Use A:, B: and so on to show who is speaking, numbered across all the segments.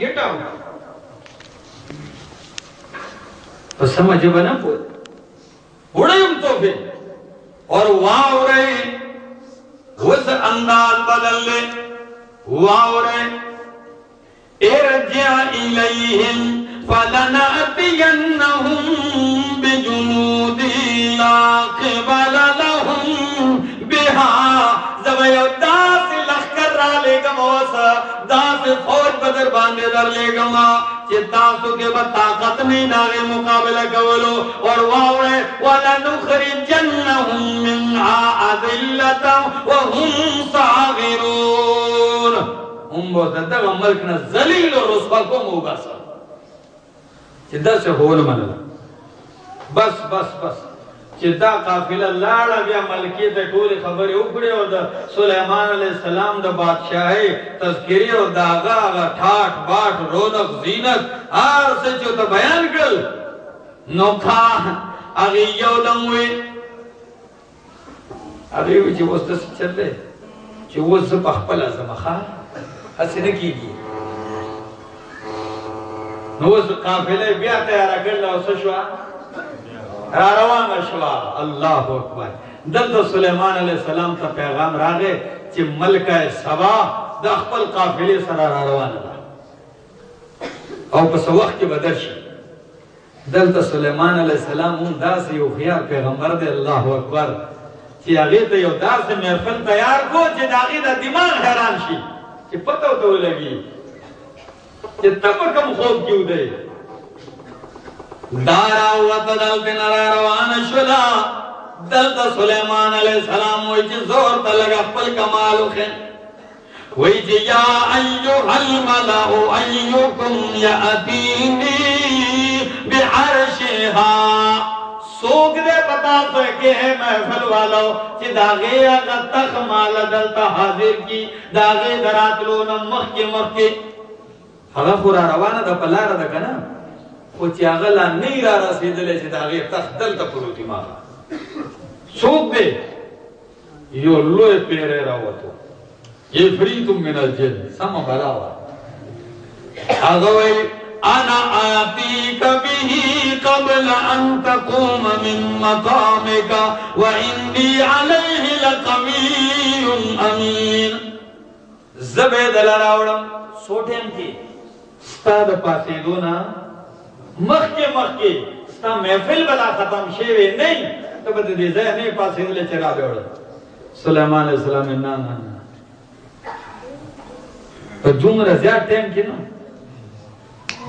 A: Get out تو سمجھ بنا پوئے اڑے ہم تو پھر اور وہاں ہو رہے ہیں اس انداز بدل لے۔ وہاں ہو رہے ہیں ارجع الیہم فلنأتینہم داس فوج بدر باندے در لے گما چی تاسو کے با طاقت نہیں ناغے مقابلہ کولو۔ اور واوڑے، وَلَنُخْرِجَنَّهُمْ مِنْهَا عَذِلَّةً وَهُمْ صَاغِرُونَ۔ ہم بہت دغه ملک نه ذلیل او رسوا کوم وباسه چې دا څه هول منل بس بس بس۔ چې دا قافله لاړه، بیا ملکی ته ټول خبرې وکړې او د سليمان عليه السلام د بادشاہي تذکری او داغه هغه ټاټ، باټ، رونق، زینت هر څه چې ته بیان کړل. نو کا هغه یو دم وي هغه وی چې اوس څه چل دی چې اوس په خپل ازمخه هسې نه کیږي نو اوس قافله بیا تیار کړل او څه شو را روانه شو الله اکبر. دلته سليمان عليه السلام ته پیغام راغی چې ملکه سبا د خپل قافله سره را روانه ده. او په څه وخت کې بدر شي. دلته سليمان عليه السلام هم داسې یو خيار پیغمبر دی، الله اکبر. چې هغه ته یو داسې محفل تیار کو چې د هغه د دماغ حیران شي. چې پته وته ولګي. چې تب کم خوب کیو دی؟ دارا وقت دلت نرا روان شلا دلت سلیمان علیہ السلام وی چی زور تلگ اپل کمالو خین وی چی یا ایوہ الملعو ایوکم یا یعتینی بعرشہا۔ سوک دے پتا تو کہ ہے محفل والو، چی داغے اگر تخ مالا دلتا حاضر کی۔ داغے درات لونا مخ کے مخ کے۔ هغه خورا روانه ده په لاره ده که نه خو چې هغه لا نه را رسېدلی چې د هغې تخت دلته پروت ما څوک دی یو لوی پیری راوتو. عفریت من الجن. سمه بلا وه هغه وایي انا آتيك به قبل ان تقوم من مقامك واني عليه لقوي امين زبید لراوڑم سوٹیم کی. ستا د پاسې دونا مخکې مخکې ستا محفل بلا ختم شوی نه ته به دې ځای نه پاسې ولې چې را وړ سليمان عليه السلام نه نه نه په دومره زیات ټیم کې نو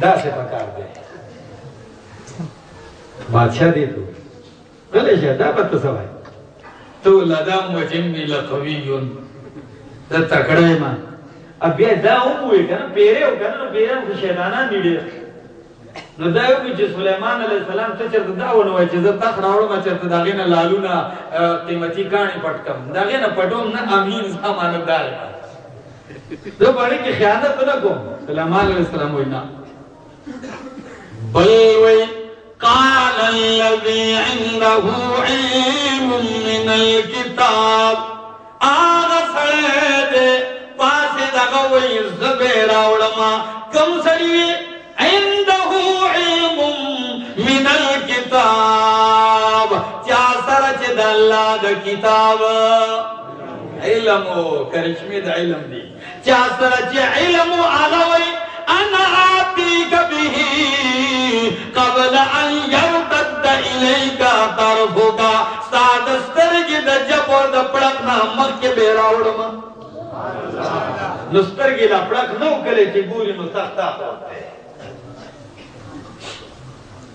A: دا څه پکار دی بادشاہ دی تو۔ غلی شه دا به ته تو لدام و وجنی لقوی دا تکړه ما بیا دا هم وی کنه پیره او کنه نو پیره خو شیطانان دي ډېر نو دا یو چې سليمان عليه السلام ته چرته دا ونه وای چې زه تخ راوړم چرته داغه نه لالونه قیمتي کانی پټکم داغه نه پټوم، نه امین زمانتدار زه باندې کې خیانت نه کوم. سليمان عليه السلام وینا بل وی قال الذي عنده علم من الكتاب. آغا سڑے دے پاسے دغه وی زبیر اوړما کم سړی؟ چې د الله د کتاب. علم کرشمه د علم دی. چا سره چې علم هغه وی، انا آتيك به قبل ان يرتد اليك طرفك ساد سترګ د جبر د پړک نه مخکې بیراوړم نو سترګې لا پړک نو کله چې ګوري نو تختا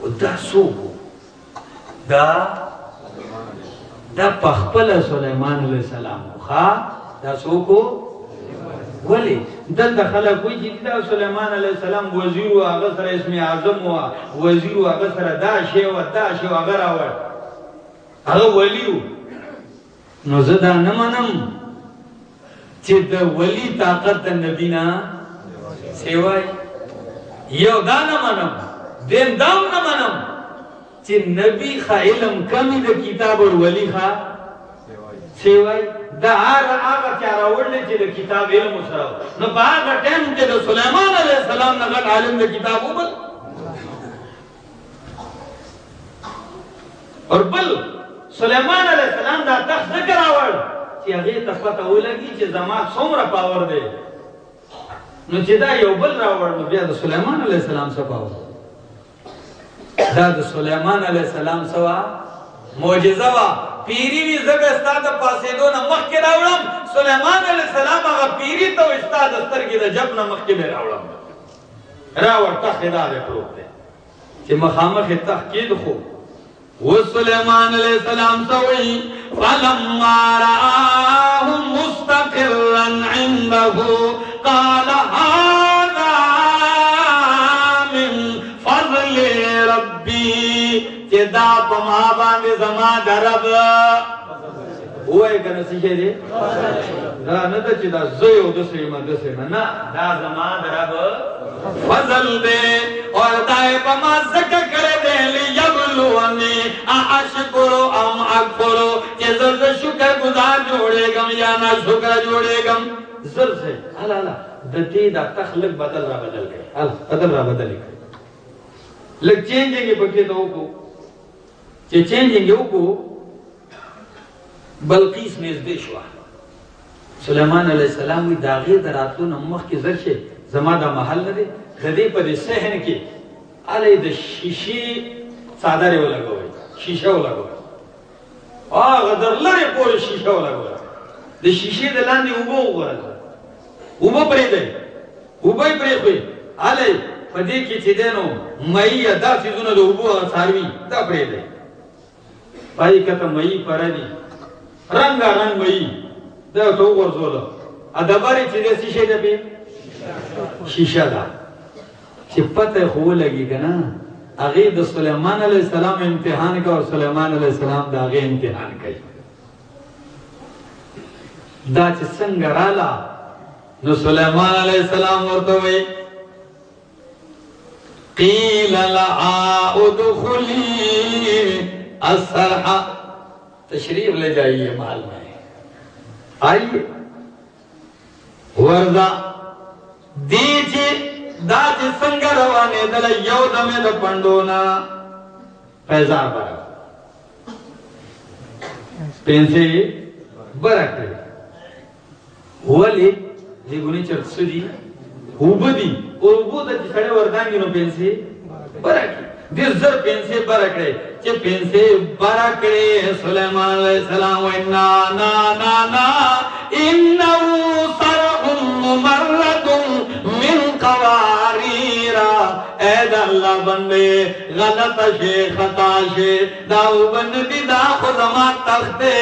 A: او دا سوکو دا دا پخپل سلیمان علیہ السلام خوا دا سوکو ولی. دلته خلک وی چې دا سلیمان علیہ السلام وزیر او هغه سره اسم اعظم او وزیر او هغه سره دا شی او دا شی او هغه راوړ. هغه ولیو نو زه دا نه منم چې د ولی طاقت د نبی نه یو دا نه منم دین دام نه منم. چې نبی خا علم کمی د کتاب او ولی خا؟ سیوای دا هغه هغه چې راوړل چې د کتاب علم سره نو په هغه ټیم کې د سليمان عليه السلام نغت عالم دے کتابو بل. اور بل، سلیمان علیہ السلام دا تخت ذکر آور چی اگه تفت اولگی چی زمان سومر پاور دے. نو چی دا یو بل راور نو بیا دا سلیمان علیہ السلام سا پاور دا دا سلیمان علیہ السلام سوا موجزہ وا. پیری وی زب استاد پاسیدو نا مخ کے راوڑم سلیمان علیہ السلام آگا پیری تو استاد استر کی جب نا مخ کے بے راوڑم راوڑ تخت دا دے پروک دے چی مخامخ تحقید خوب وسليمان عليه السلام سوي فلما رآه مستقرا عنده، قال ربي جدا پما باندې زما درب. وای کنه څه شي دي دا نه ته چې دا زيو د سې ما د سې نه دا زما درب. فضل دے اور دائے پما زکر کرے دے لی یبلونی احشکرو ام اکبرو کہ زرد شکر گزار جوڑے گم یا نا شکر جوڑے گم زر سے حالا حالا دتی دا تخلق بدل را بدل گئے حالا بدل را بدل گئے لگ چینجیں گے پکے تو کو چے چینجیں گے کو بلقیس نیز شوا سلیمان علیہ السلام وی داغی دراتو نمخ کی زرشے زما دا محل نه دی د دې په صحن کې الی د شیشې څادر یو لګوي شیشه ولګوي هغه در لري پورې شیشه ولګوي د شیشې د لاندې وبو وګورل وبو پرې دی وبو پرې خو الی په دې کې چې دینو مې دا چیزونه د وبو څاروي دا پرې دی پای کته مې پر دی رنگ رنگ مې دا تو ورزول ا دبرې چې د شیشې د په شیشہ دا چی پتہ خو لگی گنا اگی دا سلیمان علیہ السلام امتحان کا اور سلیمان علیہ السلام دا اگی امتحان کئی دا چی سنگ رالا نو سلیمان علیہ السلام ورته ورطوئی قیل لعا ادخلی السرحہ تشریف لے جائیے مال میں۔ آئیے۔ ورزا دی دا چې څنګه روانې دل یو دمه د پندونا پیزار برا۔ پینسه برکړي ولی دی ګونی چر سدي وبدي او وبد چې سړی وردانګي نو پینسه برکړي دې زر پینسه برکړي چې پینسه برکړي سليمان عليه السلام وینا نا نا نا، انه صرح ممرد من قواریرا اے دا اللہ بندے، غلط شے خطا شے داو بندی دا خودمان تختے،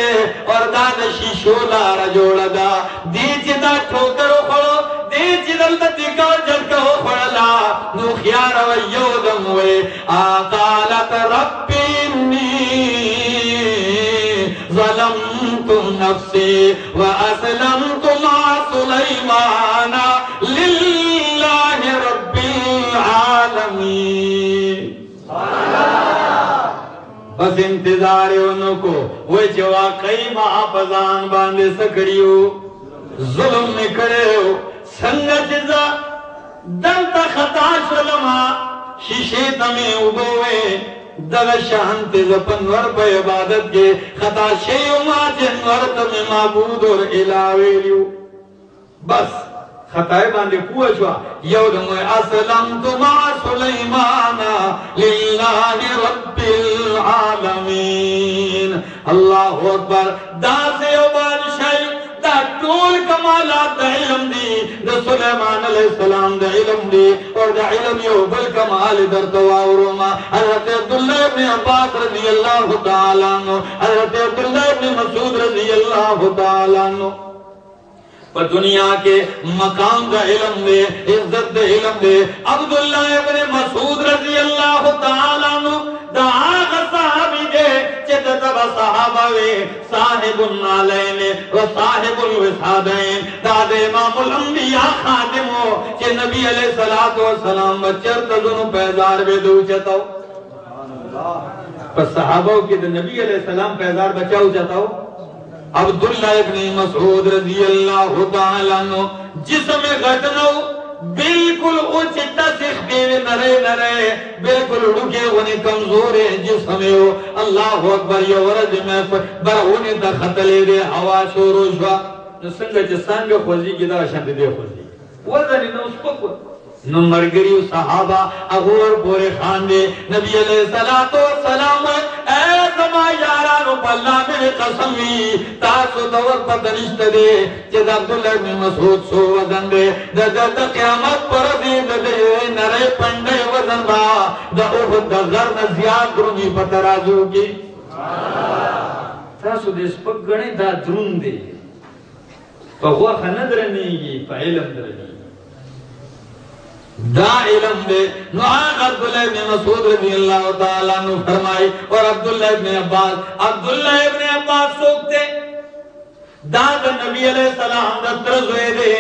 A: اور دا دا شیشو لارا جوڑا دا۔ دی چی دا ٹھوکر اخڑو دی چی دلتا تکا نو خیار و یودم وے آقالت ربینی ظلمت نفسی و اسلمت مع سلیمان للہ رب العالمین۔ بس انتظار انہوں کو۔ وہ جو واقعی محافظان باندے سکڑیو، ظلم نکڑے ہو۔ سنگت جزا دلتا خطا شلما، شیشے تمہیں ابوے دغ شانت زپنور پہ عبادت کے، خطا شیو ما جنور تمہیں معبود اور الہویلیو بس خطائے باندے پوہ شوا یو دمو اسلام تو ما سلیمان، للہ رب العالمین۔ اللہ اکبر، دا سے او بادشاہی، دا ټول کمالات علم دي سليمان عليه السلام د علم دي او د علم یو بل کمال درته واورما حضرت عبد الله ابن عباس رضی الله تعالی عنہ، حضرت عبد الله ابن مسعود رضی الله تعالی عنہ۔ پر دنیا کے مقام دا علم دے، عزت دا علم دے، عبداللہ ابن مسعود رضی اللہ تعالیٰ عنہ، دا آغا صحابی دے چیتا تبا صحابہ وے صاحب النالین و صاحب الوسادین۔ دا دے امام الانبیاء خادم ہو چی نبی علیہ السلام بچر تزنو پیدار بے دو چتاو پس صحابہ کی دا نبی علیہ السلام پیدار بچاو چتاو عبداللہ ابن مسعود رضی اللہ تعالیٰ عنہ، جسم غٹنو بالکل اوچتا سخ دیوی نرے نرے بالکل رکے ونی کمزورے جسم ہو۔ اللہ اکبر یہ ورد میں برہونی تا خطلے دے ہوا۔ شورو شوا سنگا جسان گا خوزی کی دا شند دے خوزی۔ وزنی نو اس کو نو مرگری صحابہ اغور پورے خان دے نبی علیہ السلام اے زما یارانو پاللہ میں قسمی تاسو دور پتنشت دے چید عبداللہ بن مسعود سو وزن دے دا دا دا قیامت پر دے دا دے، نرے پنڈے وزن با، دا احد دا غرن زیاد درونی پترازو کی۔ تاسو دے سپک گنے دا درون دے۔ پا غوخ ندرنی گی پا علم درنی دا علم دے. نو آن عبداللہ ابن مسعود رضی اللہ تعالیٰ نو فرمائی، اور عبداللہ ابن عباس. عبداللہ ابن عباس سوکتے دا دا نبی علیہ السلام دا ترز ہوئے دے.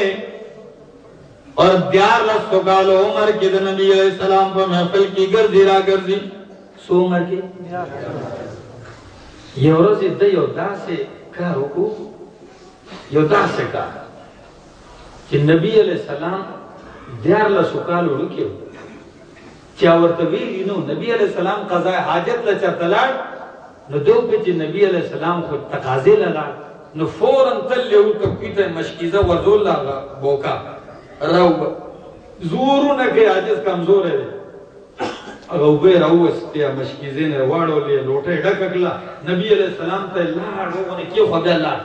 A: اور دیار لسو کالو عمر کی دا نبی علیہ السلام پر محفل کی گرزی، را گرزی. سو عمر کی؟ یہ روزی دا یو دا سے کارو کو یو دا سے کار. کہ نبی علیہ السلام دیار لسو کالو رکیو چا ورطوی نو نبی علیہ السلام قضاء حاجت لچا تلاڑ نو دو پیچی نبی علیہ السلام خود تقاضے لگا نو فوراں تل لیو کپیتا مشکیزہ وزول لگا بوکا. رو زورو نکے عاجز کمزور ہے اگر اوبے رو استیا مشکیزے نے واڑو لیا لوٹے ڈککلا نبی علیہ السلام تا اللہ رو نے کیوں خدا اللہ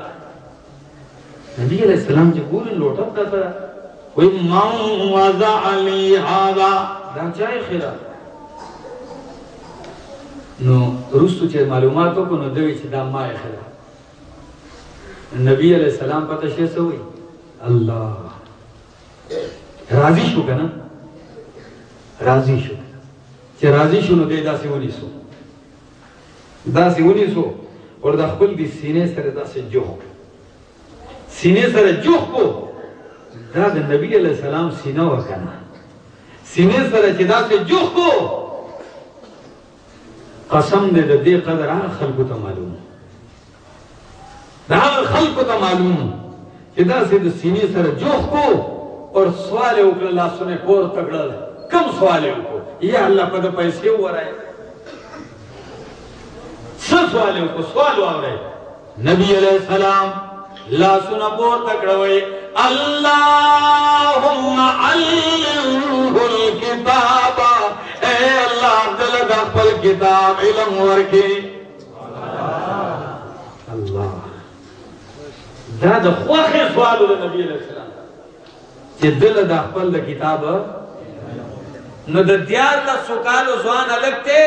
A: نبی علیہ السلام جو پوری لوٹا تا کوئی من وضع لی هذا دا چاہے خیرہ نو رستو چه معلوماتو کو نو دوی چه دا مائے خیرہ نبی علیہ السلام پتہ شیئے سوئی اللہ راضی شو کنا راضی شو چه راضی شو نو دے دا سی ونی سو دا سی ونی سو اور دا خپل دی سینے سر دا سی جوخ سینے سر جوخ کو دا د نبی علیہ السلام سینه وکنه سینه سره چې دا څه جوخ کو، قسم دې د دې قدر هغه خلکو ته معلوم. دا خلکو ته معلوم چې دا څه د سینې سره جوخ کو اور سوال وکړه الله سونه پور تکړه کم سوال وکړو یا الله په پیسې ورای څه سوال وکړو سوال واره نبی علیہ السلام لا سونه پور تکړه وای اللہم علمہ الكتاب اے اللہ دل دخل کتاب علم ورکی اللہ دا دا خواخ سوالو دا نبی علیہ السلام چی دل دخل دا کتاب نو د دیار لا سکالو زوان الگ تے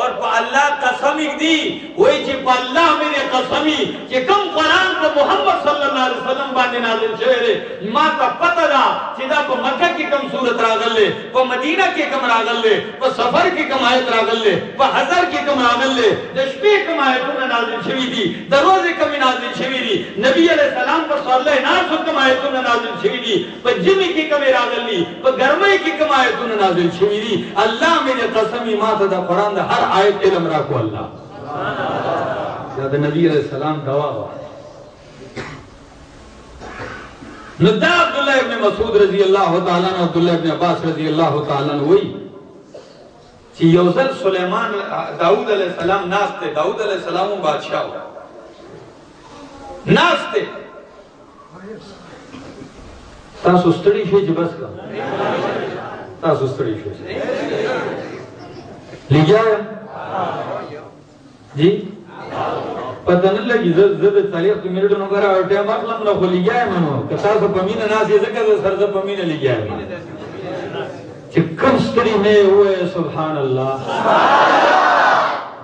A: اور پا اللہ قسمی دی وہی چی پا اللہ میرے قسمی، چی کم قرآن پا محمد صلی اللہ علیہ وسلم باندے نازل شوئے رے ما تا پتہ دا چی دا پا مکہ کی کم صورت راگل لے پا مدینہ کی کم راگل لے پا سفر کی کم آیت راگل لے پا حضر کی کم راگل لے دشپی کم آیتوں نازل شوی دی دروز کم نازل شوی دی۔ نبی علیہ السلام پر صلی اللہ ناس کم آیتوں نازل شوی دی۔ پا جمی کی کم راگل لی پا گرمی کی کم آیتوں نازل شوی شویری اللہ میرے قسمی ماتا دا قرآن دا ہر آیت علم راکو اللہ۔ یا نبی علیہ السلام دوا ہوا۔ ندہ عبداللہ ابن مسعود رضی اللہ تعالیٰ عنہ، عبداللہ ابن عباس رضی اللہ تعالیٰ عنہ ہوئی چی یوزل سلیمان داود علیہ السلام ناستے داود علیہ السلام بادشاہ۔ ہوا ناستے۔ تاسو ستڑی شوی جبس کا۔ تاسو ستړي شو لګیا جی؟ پته نه لګي زه زه د تاریخ په منټو نو غره اورته ما خپل نو خو لګیا منو که تاسو په مینه ناس یې زکه زه سر په مینه لګیا چې کوم ستړي نه وې سبحان الله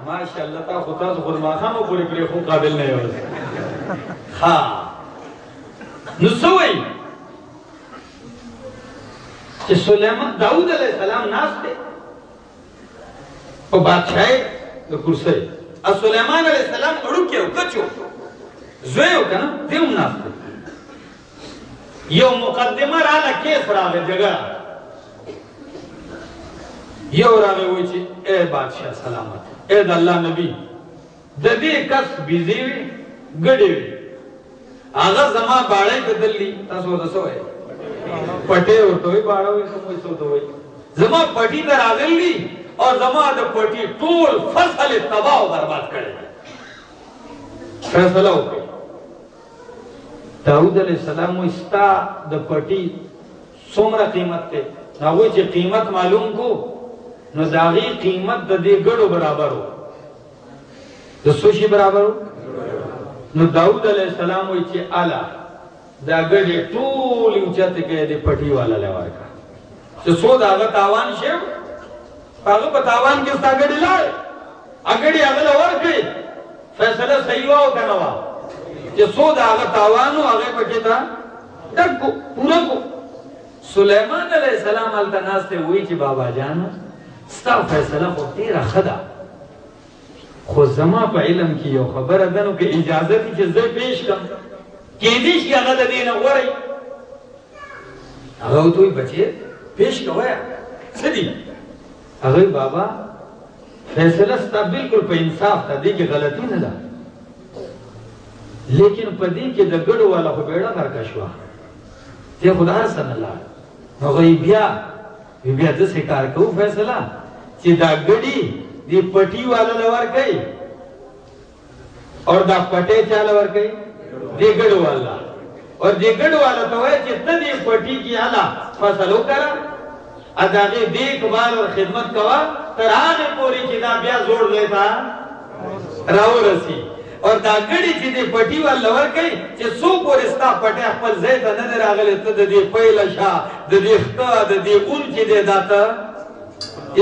A: ماشاء الله تاسو تاسو خو ما خامو پوری پوری خو قابل نه یو ها. نو سوئی کہ سلیمان داؤد علیہ السلام ناس تھے اور بادشاہ تو کرسے اور سلیمان علیہ السلام اڑو کیا کچو. زوئے ہو کنا دیوں ناس تھے یہ مقدمہ رالا کیس رالا جگہ یہ رالا ہوئی چھے اے بادشاہ سلامت، اے دا اللہ نبی ددی کس بیزی وی گڑی وی آغا زمان باڑے کدلی تاسو دسو ہے پټه ورته وي باړه وي کوم څه ته وي زما پټي تر اغلی او زما د پټي ټول فصل تباہ او برباد کړی فیصله وکړه داود علیہ السلام استا د پټي څومره قیمت ته هغه چې قیمت معلوم کو، نو داغي قیمت د دې ګړو برابر وو د سوشي برابر وو نو داود علیہ السلام وی چې الا دا ګړې ټول اوچته کې د پټي والا لوار کا۔ سو داغه تاوان شو هغه په تاوان کې ستا ګړې لای اګړې هغه لور فیصله صحیح و او کنه وا چې سو داغه تاوان او هغه پټي تا دکو پورا کو۔ سلیمان علیہ السلام التناس ته وی چې بابا جان ستا فیصله خو تیرا خدا۔ خو زما په علم کې یو خبره ده نو کې اجازه دي چې زه پیش کړم کې دې شي هغه د دین غوړی هغه دوی بچي پیش کوه سدي هغه بابا، فیصله ستا بالکل په انصاف ته دي کې غلطي نه ده. لیکن په دې کې د ګړو والا خو بیړه مرکه شو ته خدای سره الله نو غي بیا بیا د کار کوو فیصله؟ چې دا ګړي دی پټي والا لور کوي اور دا پټه چاله ور کوي دی ګړو والا. اور دی ګړو والا ته وایي چې ته دې پټي کې اعلی فصل وکړه. اداغه دیکھ بھال اور خدمت کوا، تر هغه پوری چې دا بیا زوړ لیتا راو رسی. اور دا ګړي چې دې پټي والا ور کوي چې سو پورې ستا پټه خپل ځای ته نه راغلی ته پیل شا د دې خطا د دې اون چې دې داته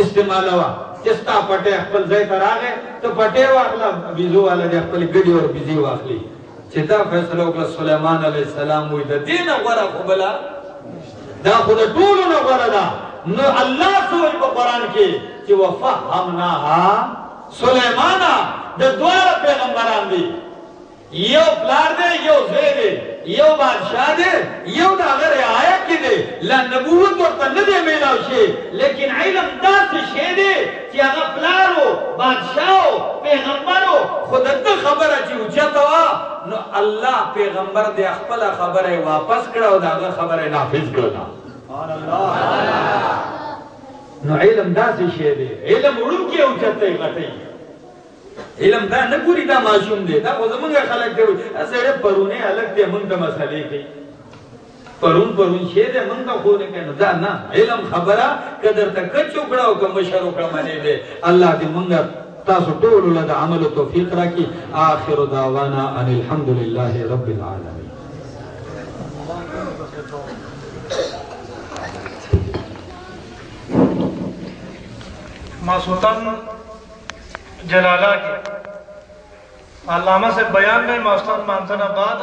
A: استعمالوا چې ستا پټه خپل ځای ته راغی ته پټه واخله بيزو والا دې خپل ګډي اور بيزي واخلي چې دا فیصله وکړه سليمان عليه السلام وې د دین غره خو بلا، دا خو د ټولو نه غره ده. نو الله سوې په قران کې چې وفهمناها سليمانا د دوه پیغمبران دي یو پلار دی یو زوی دی یو بادشاہ دی یو دا غیر آیت کی دی لا نبوت ورته میلاو شي لیکن علم داسې شی دی چې هغه پلارو، بادشاہو، پیغمبرو، خود ته خبره چې اوچته وا نو الله پیغمبر دی خپل خبره واپس کړه او دا خبره نافذ کرو کړه نو علم داسې شی دی؟ علم وړو کې اوچته غټي علم دا نه ګوري دا ماشوم دی. دا خو زمونږ خلک دی. اسره پرونه الګ دی، مونږ ته مسلې کوي. پرون پرون شه دې مونږ ته خو نه کنه دا نه. علم خبره قدر ته کچو کړه او کوم شروع کړه باندې دی. الله دې مونږ تاسو ټول له عمل توفیق راکړي. اخر دعوانا ان الحمدلله رب العالمین.
B: ماسوتن جلالہ کے۔ علامہ سے بیان میں ماسوتن مانسن آباد